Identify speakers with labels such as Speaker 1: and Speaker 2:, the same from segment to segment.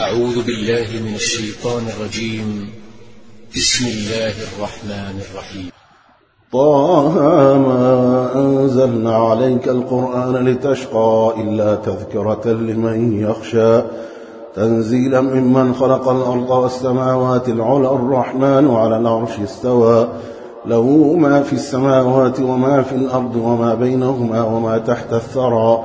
Speaker 1: أعوذ بالله من الشيطان الرجيم. بسم الله الرحمن الرحيم.
Speaker 2: طه ما أنزلنا عليك القرآن لتشقى إلا تذكرة لمن يخشى. تنزيلا ممن خلق الأرض والسماوات العلى الرحمن على العرش استوى. له ما في السماوات وما في الأرض وما بينهما وما تحت الثرى.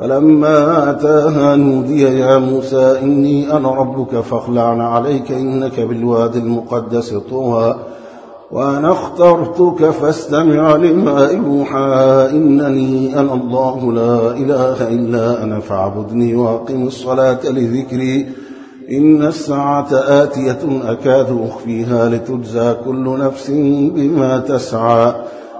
Speaker 2: فلما أتاها نودي يا موسى إني أنا ربك فاخلعن عليك إنك بالواد المقدس طوى وأنا اخترتك فاستمع لما يوحى إنني أنا الله لا إله إلا أنا فاعبدني وأقم الصلاة لذكري إن الساعة آتية أكاد أخفيها لتجزى كل نفس بما تسعى.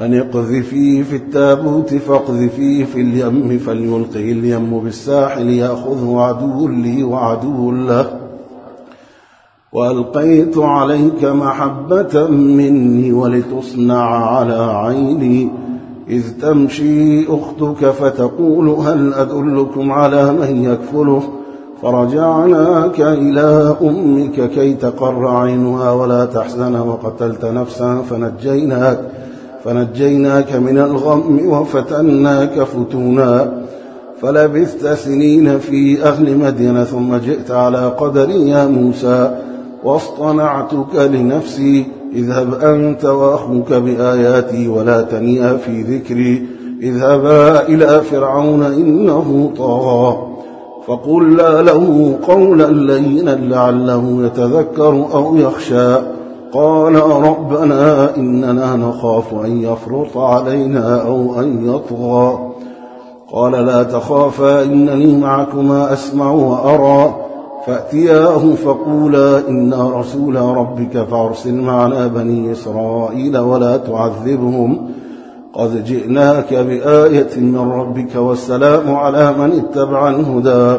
Speaker 2: أن اقذفيه في التابوت فاقذفيه في اليم فليلقه اليم بالساحل يأخذه عدو لي وعدو له. وألقيت عليك محبة مني ولتصنع على عيني. إذ تمشي أختك فتقول هل أدلكم على من يكفله؟ فرجعناك إلى أمك كي تقر عينها ولا تحزن وقتلت نفسا فنجيناك. فنجيناك من الغم وفتناك فتونا فلبثت سنين في أهل مدينة ثم جئت على قدري يا موسى واصطنعتك لنفسي اذهب أنت وأخوك بآياتي ولا تنيا في ذكري اذهبا إلى فرعون إنه طغى فقل له قولا لينا لعله يتذكر أو يخشى. قال ربنا إننا نخاف أن يفرط علينا أو أن يطغى. قال لا تخافا إنني معكما أسمع وأرى. فأتياه فقولا إنا رسول ربك فأرسل معنا بني إسرائيل ولا تعذبهم. قد جئناك بآية من ربك والسلام على من اتبع الهدى.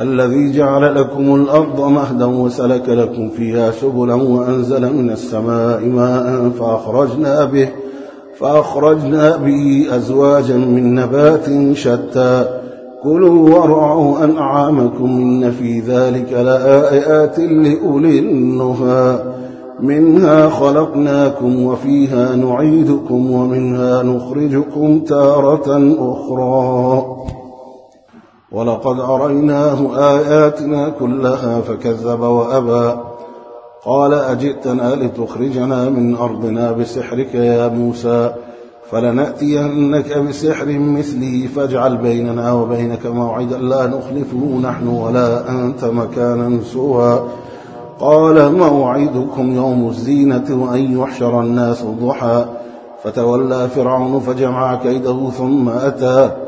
Speaker 2: الذي جعل لكم الأرض مهدا وسلك لكم فيها سبلا وأنزل من السماء ماء فأخرجنا به فأخرجنا به أزواجا من نبات شتى. كلوا وارعوا أنعامكم إن في ذلك لآيات لأولي النهى. منها خلقناكم وفيها نعيدكم ومنها نخرجكم تارة أخرى. ولقد أريناه آياتنا كلها فكذب وأبى. قال أجئتنا لتخرجنا من أرضنا بسحرك يا موسى فلنأتينك بسحر مثله فاجعل بيننا وبينك موعدا لا نخلفه نحن ولا أنت مكانا سوى. قال موعدكم يوم الزينة وأن يحشر الناس ضحى فتولى فرعون فجمع كيده ثم أتى.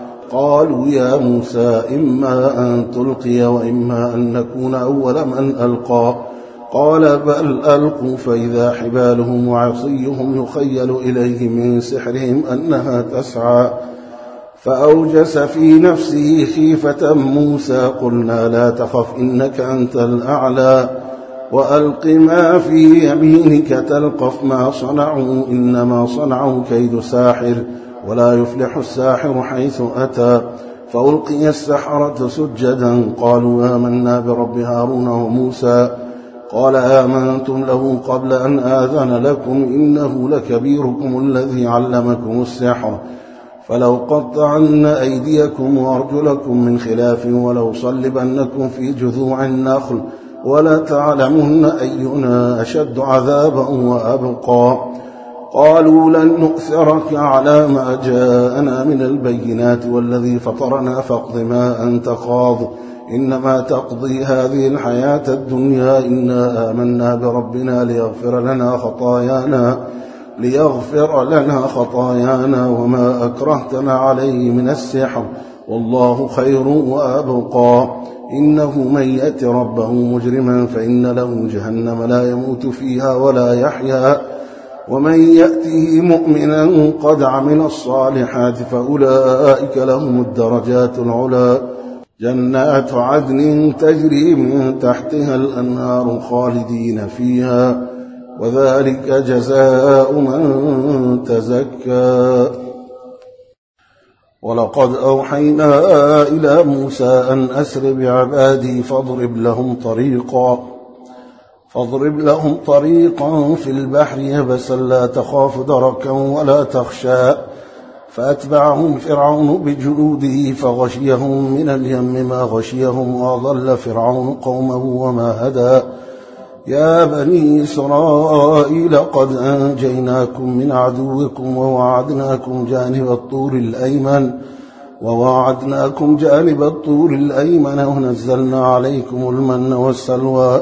Speaker 2: قالوا يا موسى إما أن تلقي وإما أن نكون أول من ألقى. قال بل ألقوا فإذا حبالهم وعصيهم يخيل إليه من سحرهم أنها تسعى. فأوجس في نفسه خيفة موسى قلنا لا تخف إنك أنت الأعلى. وألق ما في يمينك تلقف ما صنعوا إنما صنعوا كيد ساحر. ولا يفلح الساحر حيث أتى فألقي السحرة سجدا. قالوا آمنا برب هارون وموسى. قال آمنتم له قبل أن آذن لكم إنه لكبيركم الذي علمكم السحر. فلو قطعن أيديكم وأرجلكم من خلاف ولو صلبنكم في جذوع النخل ولتعلمن أينا أشد عذابا وأبقى. قالوا لن نؤثرك على ما جاءنا من البينات والذي فطرنا فاقض ما أنت قاض. إنما تقضي هذه الحياة الدنيا. إنا آمنا بربنا ليغفر لنا خطايانا ليغفر لنا خطايانا وما أكرهتنا عليه من السحر. والله خير وأبقى. إنه من يأت ربه مجرما فإن له جهنم لا يموت فيها ولا يحيا. ومن يأته مؤمنا قد عمل الصالحات فأولئك لهم الدرجات العلا. جنات عدن تجري من تحتها الأنهار خالدين فيها وذلك جزاء من تزكى. ولقد أوحينا إلى موسى أن أسر بعبادي فاضرب لهم طريقا. فاضرب لهم طريقا في البحر يبسا لا تخاف دركا ولا تخشى. فأتبعهم فرعون بجنوده فغشيهم من اليم ما غشيهم وأضل فرعون قومه وما هدى. يا بني إسرائيل قد أنجيناكم من عدوكم ووعدناكم جانب الطور الأيمن. وواعدناكم جانب الطور الأيمن ونزلنا عليكم المن والسلوى.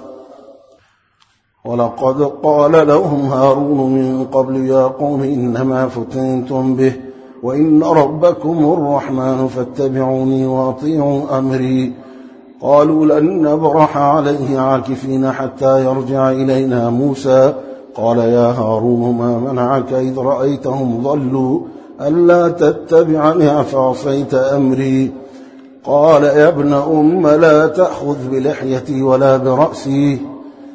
Speaker 2: ولقد قال لهم هارون من قبل يا قوم إنما فتنتم به وإن ربكم الرحمن فاتبعوني وأطيعوا أمري. قالوا لن نبرح عليه عاكفين حتى يرجع إلينا موسى. قال يا هارون ما منعك إذ رأيتهم ضلوا ألا تتبعني أفعصيت أمري؟ قال يا ابن أم لا تأخذ بلحيتي ولا برأسي.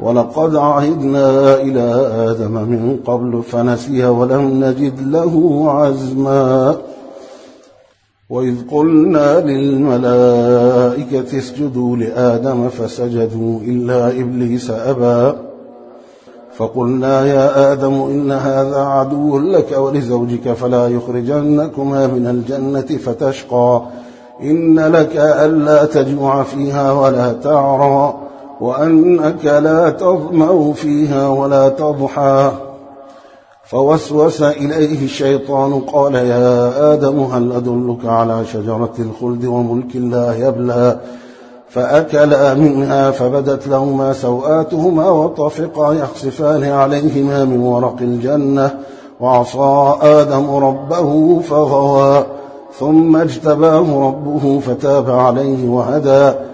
Speaker 2: ولقد عهدنا إلى آدم من قبل فنسي ولم نجد له عزما. وإذ قلنا للملائكة اسجدوا لآدم فسجدوا إلا إبليس أبى. فقلنا يا آدم إن هذا عدو لك ولزوجك فلا يخرجنكما من الجنة فتشقى. إن لك ألا تجوع فيها ولا تعرى. وأنك لا تظمأ فيها ولا تضحى. فوسوس إليه الشيطان قال يا آدم هل أدلك على شجرة الخلد وملك لا يبلى؟ فأكلا منها فبدت لهما سوآتهما وطفقا يخصفان عليهما من ورق الجنة. وعصى آدم ربه فغوى. ثم اجتباه ربه فتاب عليه وهدى.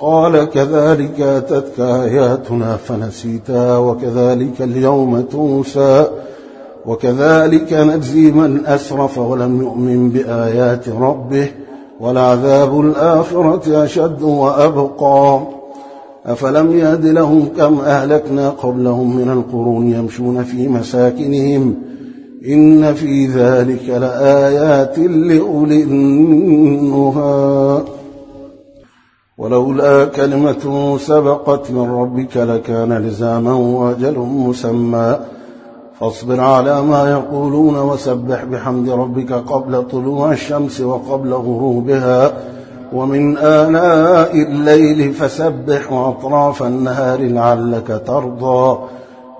Speaker 2: قال كذلك أتتك آياتنا فنسيتها وكذلك اليوم تنسى وكذلك نجزي من أسرف ولم يؤمن بآيات ربه ولعذاب الآخرة أشد وأبقى. أفلم يهد لهم كم أهلكنا قبلهم من القرون يمشون في مساكنهم إن في ذلك لآيات لأولي النهى. ولولا كلمة سبقت من ربك لكان لزاما وأجل مسمى. فاصبر على ما يقولون وسبح بحمد ربك قبل طلوع الشمس وقبل غروبها. ومن آلاء الليل فسبح وأطراف النهار لعلك ترضى.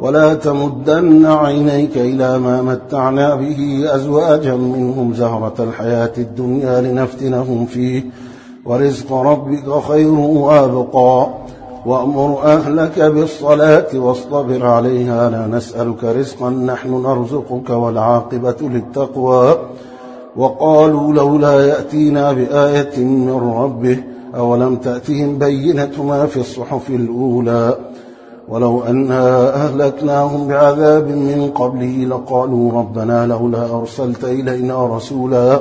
Speaker 2: ولا تمدن عينيك إلى ما متعنا به أزواجا منهم زهرة الحياة الدنيا لنفتنهم فيه. ورزق ربك خير وابقى. وأمر أهلك بالصلاة واصطبر عليها. لا نسألك رزقا نحن نرزقك والعاقبة للتقوى. وقالوا لولا يأتينا بآية من ربه أولم تأتهم بينة ما في الصحف الأولى. ولو أنا أهلكناهم بعذاب من قبله لقالوا ربنا لولا أرسلت إلينا رسولا.